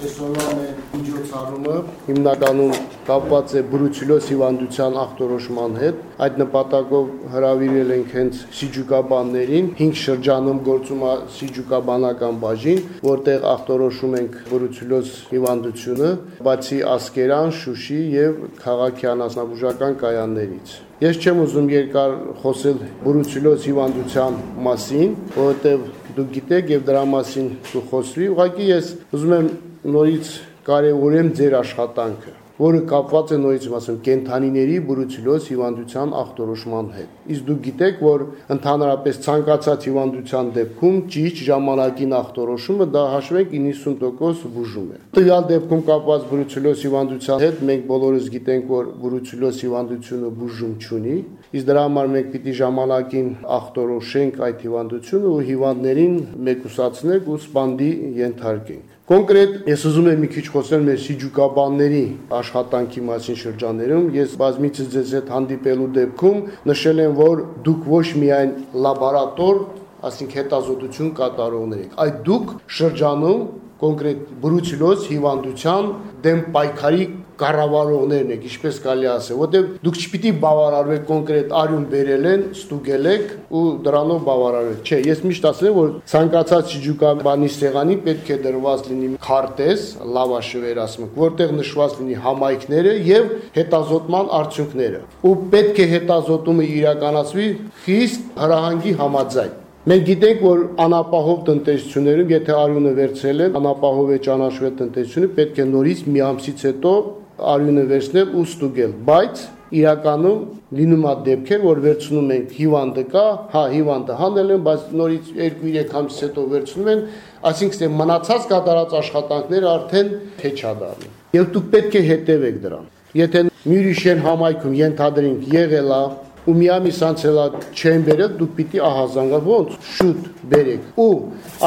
Այսօրվա մեր միջոցառումը հիմնականում կապված է բրուցիլոզ հիվանդության ախտորոշման հետ։ Այդ նպատակով հրավիրել ենք հենց սիջուկաբաններին, 5 շրջանում գործում է սիջուկաբանական բաժին, որտեղ ախտորոշում ենք բրուցիլոզ հիվանդությունը, բացի Ասկերան, Շուշի եւ քաղաքի անասնաբուժական կայաններից։ Ես չեմ ուզում երկար խոսել բրուցիլոզ հիվանդության մասին, որովհետև դուք գիտեք եւ դրա մասին դու խոսվի, ուղղակի ես ուզում եմ նորից կարևորեմ ձեր աշխատանքը որը կապված է նորից ասեմ կենթանիների բրուցիլոզ հիվանդության ախտորոշման հետ։ Իսկ դուք գիտեք, որ ընդհանրապես ցանկացած հիվանդության դեպքում ճիշտ ժամանակին ախտորոշումը դա հաշվենք 90% բուժում է։ Տվյալ դեպքում կապված բրուցիլոզ հիվանդության հետ մենք բոլորս գիտենք, որ բրուցիլոզ հիվանդությունը բուժում չունի, իսկ դրա համար մենք պիտի ժամանակին ախտորոշենք այդ հիվանդությունը ու հիվանդներին մեկուսացնենք ու սպանդի ենթարկենք։ Կոնկրետ ես ուզում եմ մի քիչ խոսել մեր սիջուկաբանների աշխատանքի մասին շրջաներում։ Ես բազմիցս ձեզ հետ հանդիպելու դեպքում նշել եմ, որ դուք ոչ միայն լաբորատոր, ասենք հետազոտություն կատարողներ եք, այլ դուք շրջանում կոնկրետ բրուցիլոզ հիվանդության դեմ պայքարի կառավարողներն եք, ինչպես կարելի ասել, որտեղ դուք չպիտի բավարարվեք կոնկրետ արյուն բերել են, ստուգել եք ու դրանով բավարարեք։ Չէ, ես միշտ ասել եմ, որ ցանկացած շիջուկաբանի սեղանի պետք է դրված լինի քարտեզ, լավաշը վերասմք, որտեղ նշված լինի համայնքները եւ հետազոտման արդյունքները։ Ու պետք է հետազոտումը իրականացվի խիստ հրահանգի համաձայն։ Մենք գիտենք, որ անապահով տնտեսություններում, եթե արյունը վերցրել են, անապահով է ճանաչվել տնտեսությունը, պետք է նորից մի ամսից հետո արյունը վերցնել ու ստուգել, բայց իրականում լինում է դեպքեր, որ վերցնում ենք հիվանդը կա, հա հիվանդը հանել են, բայց նորից 2-3 ամսից հետո վերցնում են, այսինքն մնացած կատարած աշխատանքները արդեն թեչա դառնում։ Եվ դուք պետք է հետևեք դրան։ Եթե Մյուրիշեն համայնքում ենթադրենք եղել է ու միամի սանցելա չեն բերել, դուք պիտի ահազանգա ոնց շուտ բերեք։ Ու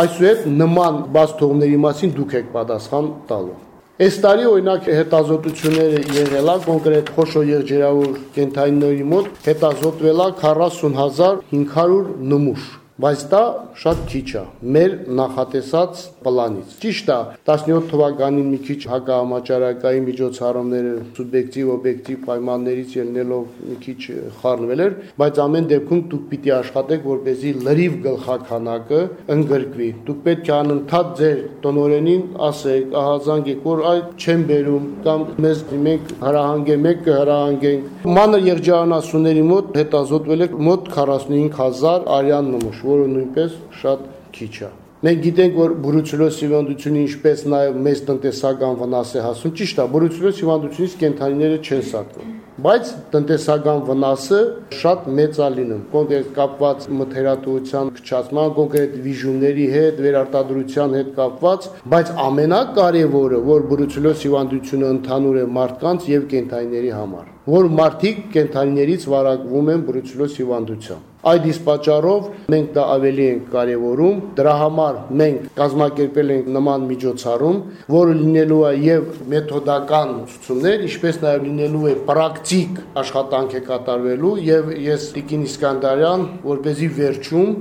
այսուհետ նման բաց թողների մասին դուք եք պատասխան տալու։ Այս տարի օրինակ հետազոտությունները եղել է կոնկրետ խոշոր եղջերավոր կենթայինների մոտ հետազոտվել է 40500 նմուշ բայց դա շատ քիչ է մեր նախատեսած պլանից։ Ճիշտ է, 17 թվականին մի քիչ հակահամաճարակային միջոցառումները սուբյեկտիվ օբյեկտիվ պայմաններից ելնելով մի քիչ խառնվել էր, բայց ամեն դեպքում դուք պիտի աշխատեք, որպեսզի լրիվ գլխականակը ընդգրկվի։ Դուք պետք է անընդհատ ձեր տնորենին ասեք, ահազանգեք, որ այդ չեն բերում կամ մեզ մենք հրահանգենք, մեկ կհրահանգենք։ Մանր եղջարանասունների մոտ հետազոտվել է մոտ 45000 արյան նմուշ որը նույնպես շատ քիչ է։ Մենք գիտենք, որ բրուցիլոզ հիվանդությունը ինչպես նաև մեծ տնտեսական վնաս է հասում, ճիշտ է, բրուցիլոզ հիվանդությունից կենթանիները չեն սատկում, բայց տնտեսական վնասը շատ մեծ է լինում։ Կոնկրետ կապված մթերատվության փչացման, կոնկրետ վիժումների հետ, վերարտադրության հետ կապված, բայց ամենակարևորը, որ բրուցիլոզ հիվանդությունը ընդհանուր է մարդկանց եւ կենթանիների համար, որ մարդիկ կենթանիներից վարակվում են բրուցիլոզ հիվանդությամբ Այդ իսկ պատճառով մենք դա ավելի ենք կարևորում։ Դրա համար մենք կազմակերպել ենք նման միջոցառում, որը լինելու է եւ մեթոդական ուսուցումներ, ինչպես նաեւ լինելու է պրակտիկ աշխատանք է կատարվելու եւ ես Տիկին Իսկանդարյան, որպեսի վերջում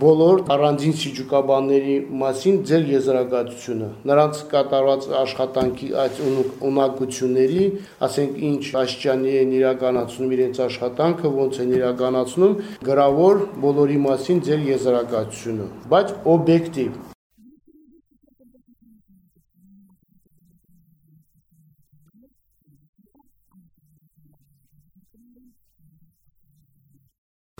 բոլոր առանձին սիջուկաբանների մասին ձեր եզրակացությունը, նրանց կատարված աշխատանքի այդ ունակությունների, ասենք ինչ աշճանի են իրականացնում իրենց աշխատանքը, ոնց են իրականացնում, գրավոր բոլորի մասին ձեր եզրակացությունը, բայց օբյեկտիվ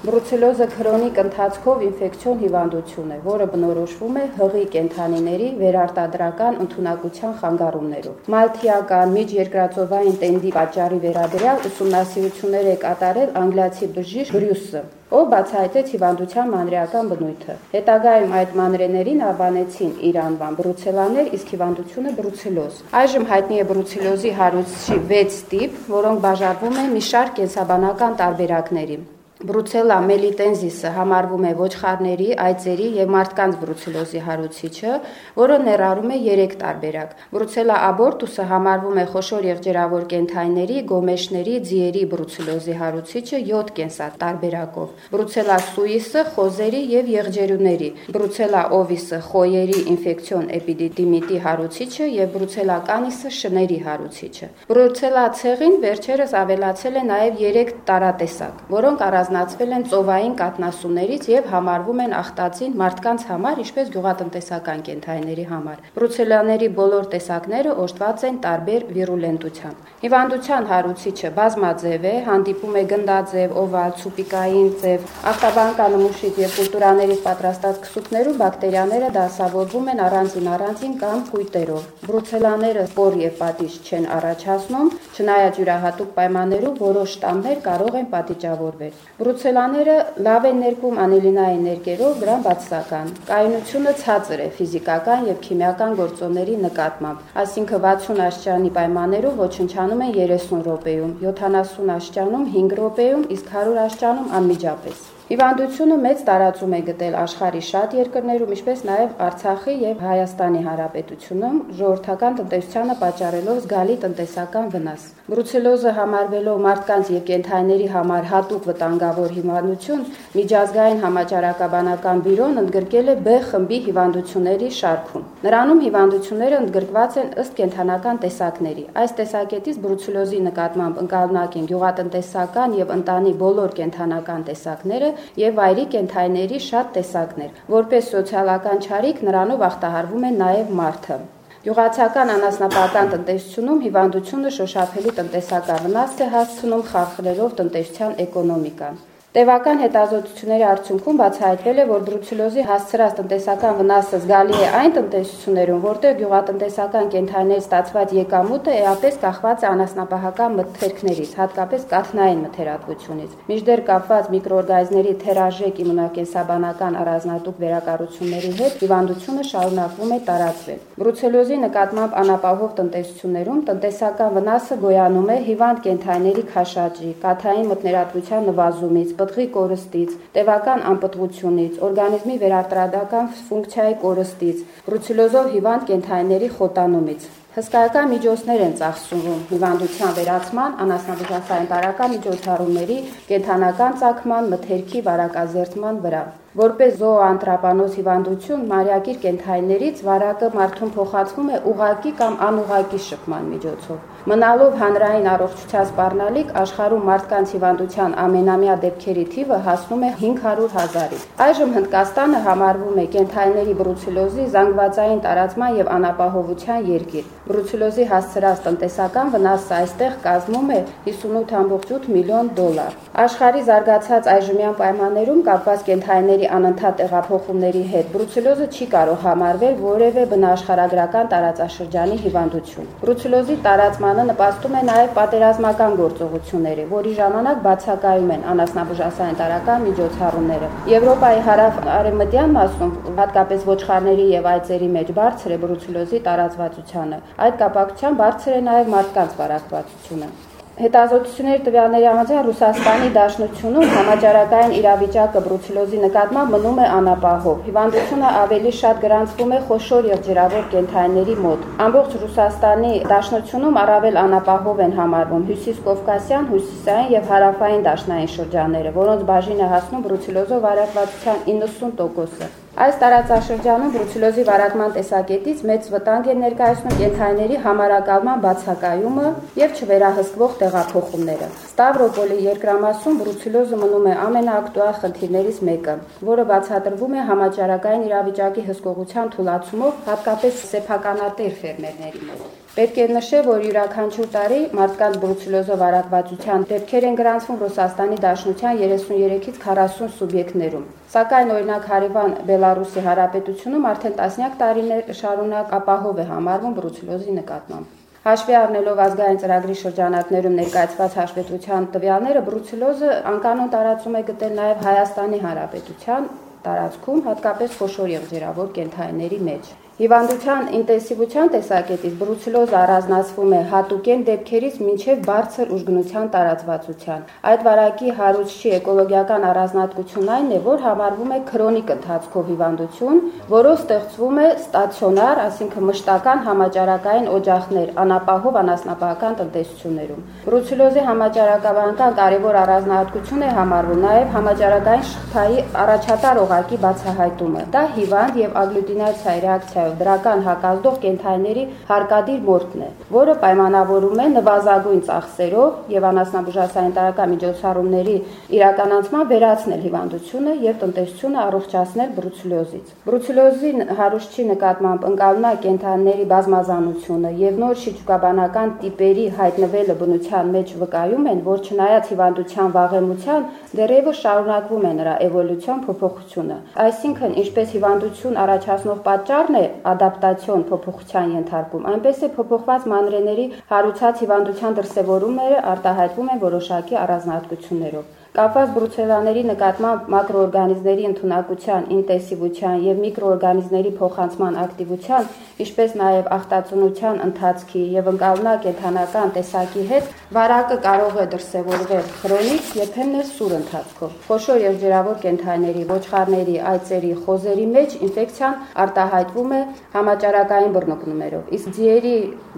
Բրուցելոզը քրոնիկ ընթացքով ինֆեկցիոն հիվանդություն է, որը բնորոշվում է հղի կենթանիների վերարտադրական ընդունակության խանգարումներով։ Մալթիական միջերկրածովային տենդի պատճառի վերաբերյալ ուսումնասիրություններ է կատարել անգլիացի բժիշկ Բրյուսը, ով բացահայտեց հիվանդության մանրեական բնույթը։ Հետագայում այդ մանրեներին անվանեցին իր անվան բրուցելաներ, իսկ հիվանդությունը բրուցելոզ։ Այժմ հայտնի է բրուցելոզի հարուցչի 6 տիպ, որոնք բաժանվում են մի շարք կենսաբանական տարբերակների։ Բրուցելա մելիտենզիսը համարվում է ոչխարների, այծերի եւ մարդկանց բրուցելոզի հարուցիչը, որը ներառում է 3 տարբերակ։ Բրուցելա աբորտուսը համարվում է խոշոր եղջերավոր կենթայիների, գոմեշների, ձիերի բրուցելոզի հարուցիչը 7 կենսատարբերակով։ Բրուցելա սուիսը խոզերի եւ եղջերուների, Բրուցելա օվիսը խոյերի ինֆեկցիոն էպիդեմիտի հարուցիչը եւ Բրուցելա կանիսը շների հարուցիչը։ Բրուցելա ցեղին վերջերս ավելացել է նաեւ 3 տարատեսակ, որոնք առանց առանձնացվել են ծովային կատնասուներից եւ համարվում են ախտածին մարդկանց համար, ինչպես գյուղատնտեսական կենթայիների համար։ Բրուցելաների բոլոր տեսակները օժտված են տարբեր վիրուլենտությամբ։ Հիվանդության հարուցիչը բազմաձև է, հանդիպում է գնդաձև, օվալ, ցուպիկային ձև, ախտաբանական մուշից եւ կուլտուրաներից պատրաստած քսուկներում բակտերիաները դասավորվում են առանձին առանձին կամ կույտերով։ Բրուցելաները սպոր եւ պատիժ չեն առաջացնում, չնայած յուրահատուկ պայմաններում որոշ շտամներ կարող են պատիճավորվել։ Բրուցելաները լավ են ներկում անիլինային ներկերով դրան բացասական։ Կայունությունը ցածր է ֆիզիկական եւ քիմիական գործոնների նկատմամբ, այսինքն 60 աշճանի պայմաններով ոչնչանում են 30 րոպեում, 70 աշճանում 5 րոպեում, իսկ 100 աշճանում անմիջապես։ Հիվանդությունը մեծ տարածում է գտել աշխարհի շատ երկրներում, ինչպես նաև Արցախի եւ Հայաստանի Հանրապետությունում, ժողովրդական տնտեսությանը պատճառելով զգալի տնտեսական վնաս։ Բրուցելոզը համարվելով մարդկանց եւ կենթայիների համար հատուկ վտանգավոր հիվանդություն, միջազգային համաճարակաբանական բյուրոն ընդգրկել է B խմբի հիվանդությունների շարքում։ Նրանում հիվանդությունները ընդգրկված են ըստ կենթանական տեսակների։ Այս տեսակետից բրուցելոզի նկատմամբ ընկալնակ են գյուղատնտեսական եւ ընտանի բոլոր կենթանական տեսակները, եւ վայրի կենթայիների շատ տեսակներ։ Որպես սոցիալական ճարիք նրանով ախտահարվում է նաեւ մարդը։ Յուղացական անասնապահական տնտեսությունում հիվանդությունը շոշափելի տնտեսական վնաս է հասցնում խախրելով տնտեսության էկոնոմիկան։ Տևական հետազոտությունների արդյունքում բացահայտվել է, որ բրուցելոզի հասցրած տնտեսական վնասը զգալի է այն տնտեսություններում, որտեղ գյուղատնտեսական կենթանիներից ստացված եկամուտը էապես կախված է անասնապահական մթերքներից, հատկապես կաթնային մթերատվությունից։ Միջդեռ կապված միկրոօրգանիզմների թերաժեք իմունոկենսաբանական առանձնատուկ վերակառուցումների հետ հիվանդությունը շարունակվում է տարածվել։ Բրուցելոզի նկատմամբ անապահով տնտեսություններում տնտեսական վնասը գոյանում է հիվանդ կենթանիների քաշաճի, կաթային մթերատվության նվազումից, պտղի կորստից, տևական անպտղությունից, օրգանիզմի վերարտադրական ֆունկցիայի կորստից, բրուցելոզով հիվանդ կենթայիների խոտանումից։ Հսկայական միջոցներ են ծախսվում հիվանդության վերացման, անասնաբուժասային տարական միջոցառումների, կենթանական ցակման, մթերքի վարակազերծման վրա։ Որպես զոոանտրապանոս հիվանդություն մարիակիր կենթայիներից վարակը մարդուն փոխածվում է ուղակի կամ անուղակի շփման միջոցով։ Մնալով հանրային առողջության սպառնալիք աշխարհում մարդկանց հիվանդության ամենամյա դեպքերի թիվը հասնում է 500 հազարի։ Այժմ Հնդկաստանը համարվում է կենթայիների բրուցելոզի զանգվածային տարածման եւ անապահովության երկիր։ Բրուցելոզի հասցրած տնտեսական վնասը այստեղ կազմում է 58.8 միլիոն դոլար։ Աշխարհի զարգացած այժմյան պայմաններում կապված կենթայիների անընդհատ տեղափոխումների հետ բրուցելոզը չի կարող համարվել որևէ բնաշխարհագրական տարածաշրջանի հիվանդություն։ Բրուցելոզի տարածման Հայաստանը նպաստում է նաև պատերազմական գործողությունները, որի ժամանակ բացակայում են անասնաբուժասային տարական միջոցառումները։ Եվրոպայի հարավ-արևմտյան մասում, հատկապես ոչխարների եւ այծերի մեջ բարձր է բրուցելոզի տարածվածությունը։ Այդ կապակցությամբ բարձր է նաև մարդկանց բարակվածությունը։ Հետազոտությունների տվյալների համաձայն Ռուսաստանի Դաշնությունում համաճարակային իրավիճակը բրուցելոզի նկատմամբ մնում է անապահով։ Հիվանդությունը ավելի շատ գրանցվում է խոշոր եւ ջրավոր կենթայիների մոտ։ Ամբողջ Ռուսաստանի Դաշնությունում առավել անապահով են համարվում Հյուսիս Կովկասյան, Հյուսիսային եւ Հարավային դաշնային շրջանները, որոնց բաժին է հասնում բրուցելոզով արարվածության 90%-ը։ Այս տարածաշրջանում բրուցելոզի վարակման տեսակետից մեծ վտանգ է ներկայացնում կենթայիների համարակալման բացակայումը եւ չվերահսկվող տեղափոխումները։ Ստավրոպոլի երկրամասում բրուցելոզը մնում է ամենաակտուալ խնդիրներից մեկը, որը բացատրվում է համաճարակային իրավիճակի հսկողության թուլացումով, հատկապես սեփականատեր ֆերմերների մոտ։ Պետք է նշել, որ յուրաքանչյուր տարի մարդկանց բրուցելոզով արակվածության դեպքեր են գրանցվում Ռուսաստանի Դաշնության 33-ից 40 սուբյեկտներում։ Սակայն օրինակ Հարիվան Բելարուսի Հանրապետությունում արդեն տասնյակ տարիներ շարունակ ապահով է համարվում բրուցելոզի նկատմամբ։ Հաշվի առնելով ազգային ծրագրի շրջանակներում ներկայացված հաշվետվության տվյալները, բրուցելոզը անկանոն տարածում է գտել նաև Հայաստանի Հանրապետության տարածքում, հատկապես խոշոր եղջերավոր կենթայիների մեջ։ Հիվանդության ինտենսիվության տեսակետից բրուցելոզը առանձնացվում է հատուկեն դեպքերից մինչև բարձր ուժգնության տարածվածության։ Այդ վարակի հարուցչի էկոլոգիական առանձնահատկությունն այն է, որ համարվում է քրոնիկ ընթացքով հիվանդություն, որով ստեղծվում է ստացիոնար, այսինքն մշտական համաճարակային օջախներ անապահով անասնապահական տնտեսություններում։ Բրուցելոզի համաճարակաբանական կարևոր առանձնահատկություն է համարվում նաև համաճարակային շղթայի առաջատար օղակի բացահայտումը։ Դա հիվանդ եւ ագլյուտինացիայի ռեակցիա դրական հակազդող կենթայիների հարկադիր մորթն է, որը պայմանավորում է նվազագույն ծախսերով եւ անասնաբուժասանիտարական միջոցառումների իրականացման վերացնել հիվանդությունը եւ տնտեսությունը առողջացնել բրուցելոզից։ Բրուցելոզի հարուստի նկատմամբ ընկալնա կենթանիների բազմազանությունը եւ նոր շիճուկաբանական տիպերի հայտնվելը բնության մեջ վկայում են, որ չնայած հիվանդության վաղեմության դեռևս շարունակվում է նրա էվոլյուցիոն փոփոխությունը։ Այսինքն, ինչպես հիվանդություն առաջացնող պատճառն է ադապտացիոն փոփոխության ենթարկում, այնպես է փոփոխված մանրեների հարուցած հիվանդության դրսևորումները արտահայտվում են որոշակի առանձնահատկություններով կապված բրուցելաների նկատմամբ մակրոօրգանիզմների ընդունակության, ինտենսիվության եւ միկրոօրգանիզմների փոխանցման ակտիվության, ինչպես նաեւ ախտածնության ընթացքի եւ ընկալնա կենթանական տեսակի հետ վարակը կարող է դրսևորվել քրոնիկ երբեմն սուր ընթացքով։ Խոշոր եւ ջրավոր կենթանիների, ոչխարների, այծերի, խոզերի մեջ ինֆեկցիան արտահայտվում է համաճարակային բռնկումներով, իսկ ձիերի,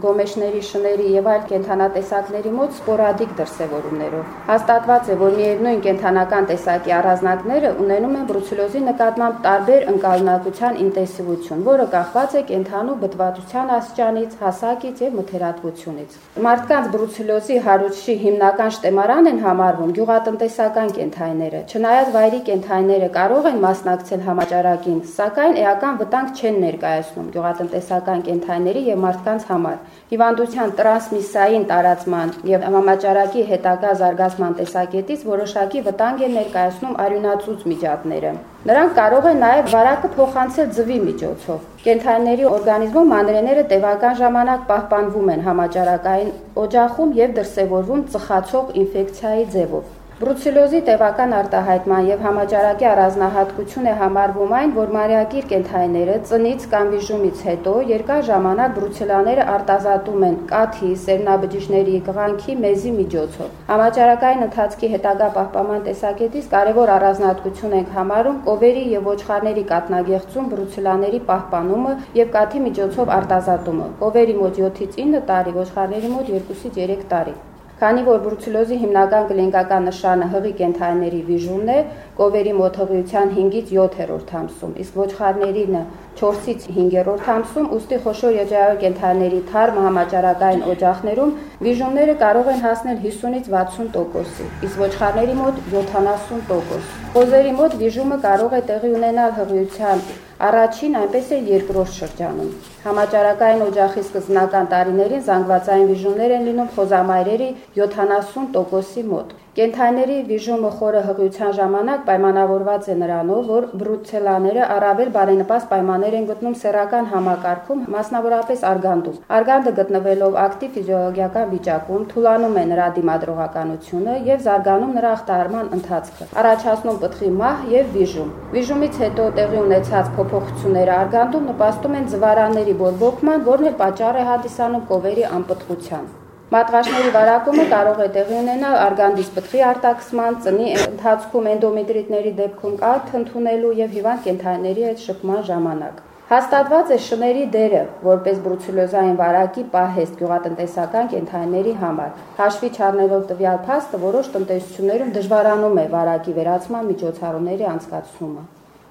գոմեշների, շների եւ այլ կենթանատեսակների մոտ սպորադիկ դրսևորումներով։ Հաստատված է, որ միևնույն նույն կենթանական տեսակի առանձնակները ունենում են բրուցելոզի նկատմամբ տարբեր ընկալունակության ինտենսիվություն, որը կախված է կենթանու բտվածության աստիճանից, հասակից եւ մթերատվությունից։ Մարդկանց բրուցելոզի հարուցչի հիմնական շտեմարան են համարվում գյուղատնտեսական կենթայիները։ Չնայած վայրի կենթայիները կարող են մասնակցել համաճարակին, սակայն էական վտանգ չեն ներկայացնում գյուղատնտեսական կենթայիների եւ մարդկանց համար։ Հիվանդության տրանսմիսային տարածման եւ համաճարակի հետագա զարգացման տեսակետից որոշ որոշակի վտանգ է ներկայացնում արյունացուց միջատները։ Նրանք կարող են նաև վարակը փոխանցել ձվի միջոցով։ Կենթանիների օրգանիզմում մանրեները տևական ժամանակ պահպանվում են համաճարակային օջախում եւ դրսևորվում ծխացող ինֆեկցիայի ձևով։ Բրուցելոզի տևական արտահայտման եւ համաճարակի առանձնահատկություն է համարվում այն, որ մանրակիր կենթայիները ծնից կամ վիժումից հետո երկար ժամանակ բրուցելաները արտազատում են կաթի, սերմնաբջիջների, կղանքի մեզի միջոցով։ Համաճարակային ընթացքի հետագա պահպանման տեսակետից կարևոր առանձնահատկություն ենք համարում կովերի եւ ոչխարների կատնագեղձում բրուցելաների պահպանումը եւ կաթի միջոցով արտազատումը։ Կովերի մոտ 7-ից 9 տարի, ոչխարների մոտ 2-ից 3 տարի։ Քանի որ բրուցելոզի հիմնական կլինիկական նշանը հղի կենթայիների վիժումն է, կովերի մոտ հղիության 5-ից 7-րդ ամսում, իսկ ոչխարներին 4-ից 5-րդ ամսում, ուստի խոշոր եջայով կենթայիների թարմ համաճարակային օջախներում վիժումները կարող են հասնել 50-ից 60%-ի, իսկ ոչխարների մոտ 70%։ Խոզերի մոտ վիժումը կարող է տեղի ունենալ հղիության Առաջին այնպես է երկրորդ շրջանում։ Համաճարակային օջախի սկզբնական տարիներին զանգվածային վիժումներ են լինում խոզամայրերի 70%-ի մոտ։ Կենթայիների վիժումը խորը հղիության ժամանակ պայմանավորված է նրանով, որ բրուցելաները առավել բարենպաստ պայմաններ են գտնում սեռական համակարգում, մասնավորապես արգանդում։ Արգանդը գտնվելով ակտիվ ֆիզիոլոգիական վիճակում թուլանում է նրա դիմադրողականությունը եւ զարգանում նրա ախտահարման ընթացքը, առաջացնում պտղի մահ եւ վիժում։ Վիժումից հետո տեղի ունեցած փոփոխությունները արգանդում նպաստում են ձվարանների բորբոքման, որն էլ պատճառ է հանդիսանում կովերի անպտղության։ Մատղաշների վարակումը կարող է տեղի ունենալ արգանդից պտղի արտաքսման, ծնի ընթացքում էնդոմետրիտների դեպքում կաթ ընդունելու եւ հիվանդ կենթանիների հետ շփման ժամանակ։ Հաստատված է շների դերը որպես բրուցելոզային վարակի պահեստ գյուղատնտեսական կենթանիների համար։ Հաշվի չառնելով տվյալ փաստը որոշ տնտեսություններում դժվարանում է վարակի վերացման միջոցառումների անցկացումը։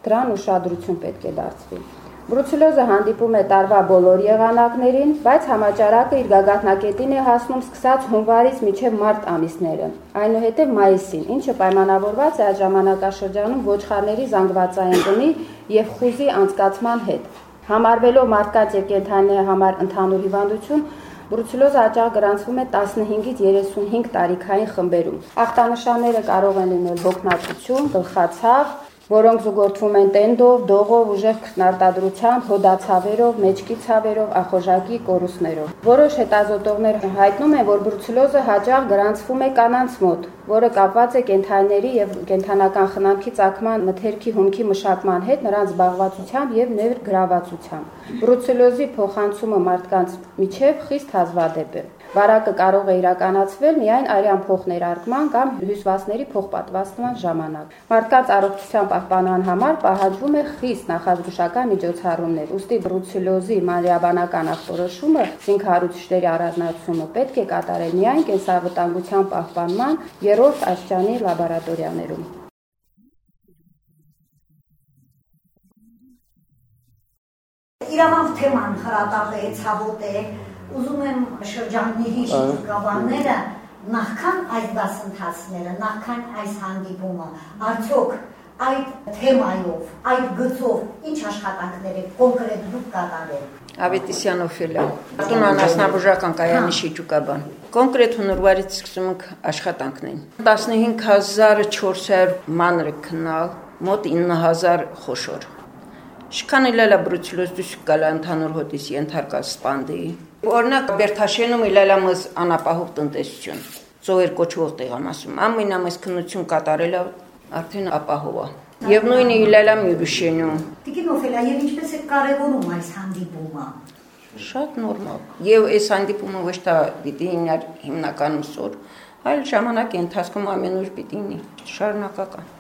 Դրան ուշադրություն պետք է դարձվի։ Բրուցելոզը հանդիպում է տարվա բոլոր եղանակներին, բայց համաճարակը իր գագաթնակետին է հասնում սկսած հունվարից մինչև մարտ ամիսները, այնուհետև մայիսին, ինչը պայմանավորված է այդ ժամանակաշրջանում ոչխարների զանգվածային գնի եւ խուզի անցկացման հետ։ Համարվելով մարդկանց եւ կենթանիների համար ընդհանուր հիվանդություն, Բրուցելոզը աճաղ գրանցվում է 15-ից 35 տարիքային խմբերում։ Ախտանշանները կարող են լինել հոգնածություն, գլխացավ, որոնք զուգորդվում են տենդով, դողով, ուժեղ քնարտադրությամբ, հոդացավերով, մեջքի ցավերով, ախոժակի կորուստներով։ Որոշ հետազոտողներ հայտնում են, որ բրուցելոզը հաճախ գրանցվում է կանանց մոտ, որը կապված է կենթանիների եւ կենթանական խնամքի ցակման մթերքի հումքի մշակման հետ, նրանց զբաղվածությամբ եւ ներգրավվածությամբ։ Բրուցելոզի փոխանցումը մարդկանց միջև խիստ հազվադեպ է։ Վարակը կարող է իրականացվել միայն արյան փոխներարկման կամ հյուսվածքների փոխպատվաստման ժամանակ։ Մարդկանց առողջության պահպանման համար պահանջվում է խիստ նախազգուշական միջոցառումներ։ Ոստի բրուցելոզի մանրիաբանական ախտորոշումը զինքարուցիչների առանձնացումը պետք է կատարել միայն կենսավտանգության պահպանման երրորդ աստիճանի լաբորատորիաներում։ Իրավամբ թեման հրատապ է, ցավոտ է, ուզում եմ շրջանների շրջգավանները նախքան այս դասընթացները, նախքան այս հանդիպումը, արդյոք այդ թեմայով, այդ գծով ինչ աշխատանքներ եք կոնկրետ դուք կատարել։ Ավետիսյան Օֆելա, տուն անասնաբուժական կայանի շիճուկաբան։ Կոնկրետ հունորվարից սկսում ենք աշխատանքներին։ 15400 մանր քնալ, մոտ 9000 խոշոր։ Շքանը լալա բրուցիլոզ դուս կալա ընդհանուր հոտիս ենթարկա սպանդի, Օրինակ Բերթաշենում իլալամս անապահով տնտեսություն, ծովեր կոչվող տեղամասում, ամենամեծ քննություն կատարելը արդեն ապահով է։ Եվ նույնը իլալամ Յուրուշենում։ Տիկին Օֆելա, եւ ինչպես է կարևորում այս հանդիպումը։ Շատ նորմալ։ Եվ այս հանդիպումը ոչ թե պիտի իներ հիմնականում սոր, այլ ժամանակի ընթացքում ամենուր պիտի ինի շարունակական։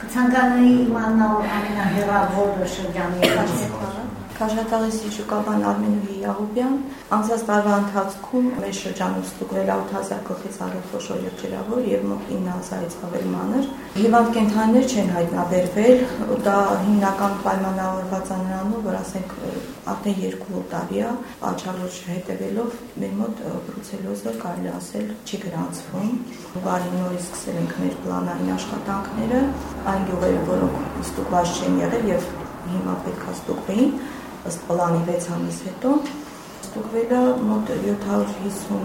Կցանկանայի իմանալ ամենահեռավոր շրջանի եկածը Քաշաթաղի Սիջուկաբան Արմենուհի Յաղուբյան անցած տարվա ընթացքում մեր շրջանում ստուգվել 8000 գլխից ավելի խոշոր եւ ջրավոր եւ մոտ 9000-ից ավելի մանր։ Հիվանդ կենթանիներ չեն հայտնաբերվել, դա հիմնական պայմանավորված է նրանով, որ ասենք արդեն 2 տարի է աչալուր հետևելով մեր մոտ բրուցելոզը կարելի ասել չի գրանցվում։ Հուվարի նորից սկսել ենք մեր պլանային աշխատանքները, այն գյուղերը, որոնք ստուգված չեն եղել եւ հիմա պետք է ստուգվեին, ըստ պլանի 6 ամիս հետո ստուգվել է մոտ 750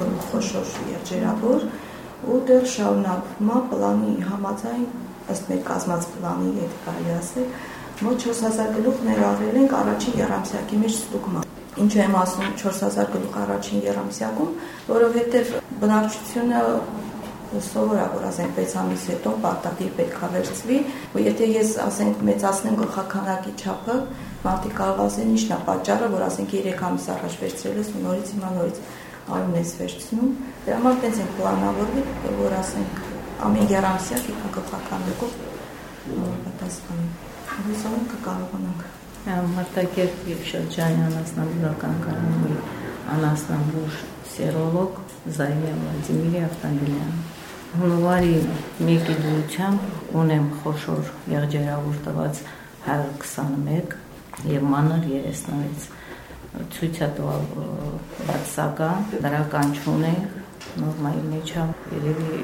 գլուխ խոշոր երջերավոր ու դեռ շարունակվում է պլանի համաձայն ըստ մեր կազմած պլանի հետ կարելի ասել մոտ 4000 գլուխ ներառել ենք առաջին երամսյակի մեջ ստուգման Ինչու եմ ասում 4000 գլուխ առաջին երամսյակում, որովհետև բնակչությունը սովորա որ ասենք 6 ամիս հետո պարտադիր պետք է վերցվի, ու եթե ես ասենք մեծացնեմ գլխականակի չափը, մարդիկ կարող ասեն ինչն է պատճառը, որ ասենք 3 ամիս առաջ վերցրել ես ու նորից հիմա նորից արումն ես վերցնում։ Դրա համար տենց են պլանավորվել, որ ասենք ամեն երամսյակ իքա գլխականներով պատասխանում։ Հուսով կկարողանանք։ Մարտակերտ եւ շրջանի անասնաբուժական կառույցի անասնաբուժ սերոլոգ Զայնե Վլադիմիրի Ավտանգելյան հունվարի 1-ի դուրությամբ ունեմ խոշոր եղջերավոր տված 121 եւ մանր 30-ից ցույց է տվել բացական դրական չունի նորմալ մեջա երևի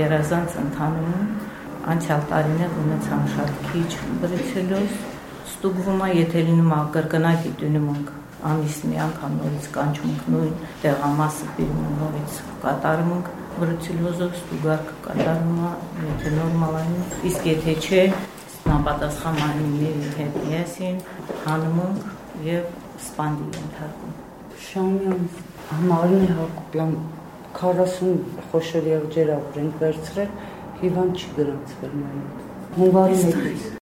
երազանց ընթանում անցյալ տարիներ ունեցան շատ քիչ բրեցելոս ստուգվում է եթե լինում է կրկնակի դնում ամիս մի անգամ նորից կանչում նույն տեղամասը բերում նորից կատարում ենք բրուցիլոզով ստուգարք կատարում է, եթե նորմալային, իսկ եթե չէ, համապատասխանների հետ միասին հանում ենք եւ սպանդի ենթարկում։ Շամյան համարն է Հակոբյան 40 խոշոր եղջերավոր ենք վերցրել, հիվանդ չի գրանցվել նույն։ Հունվարի 1-ից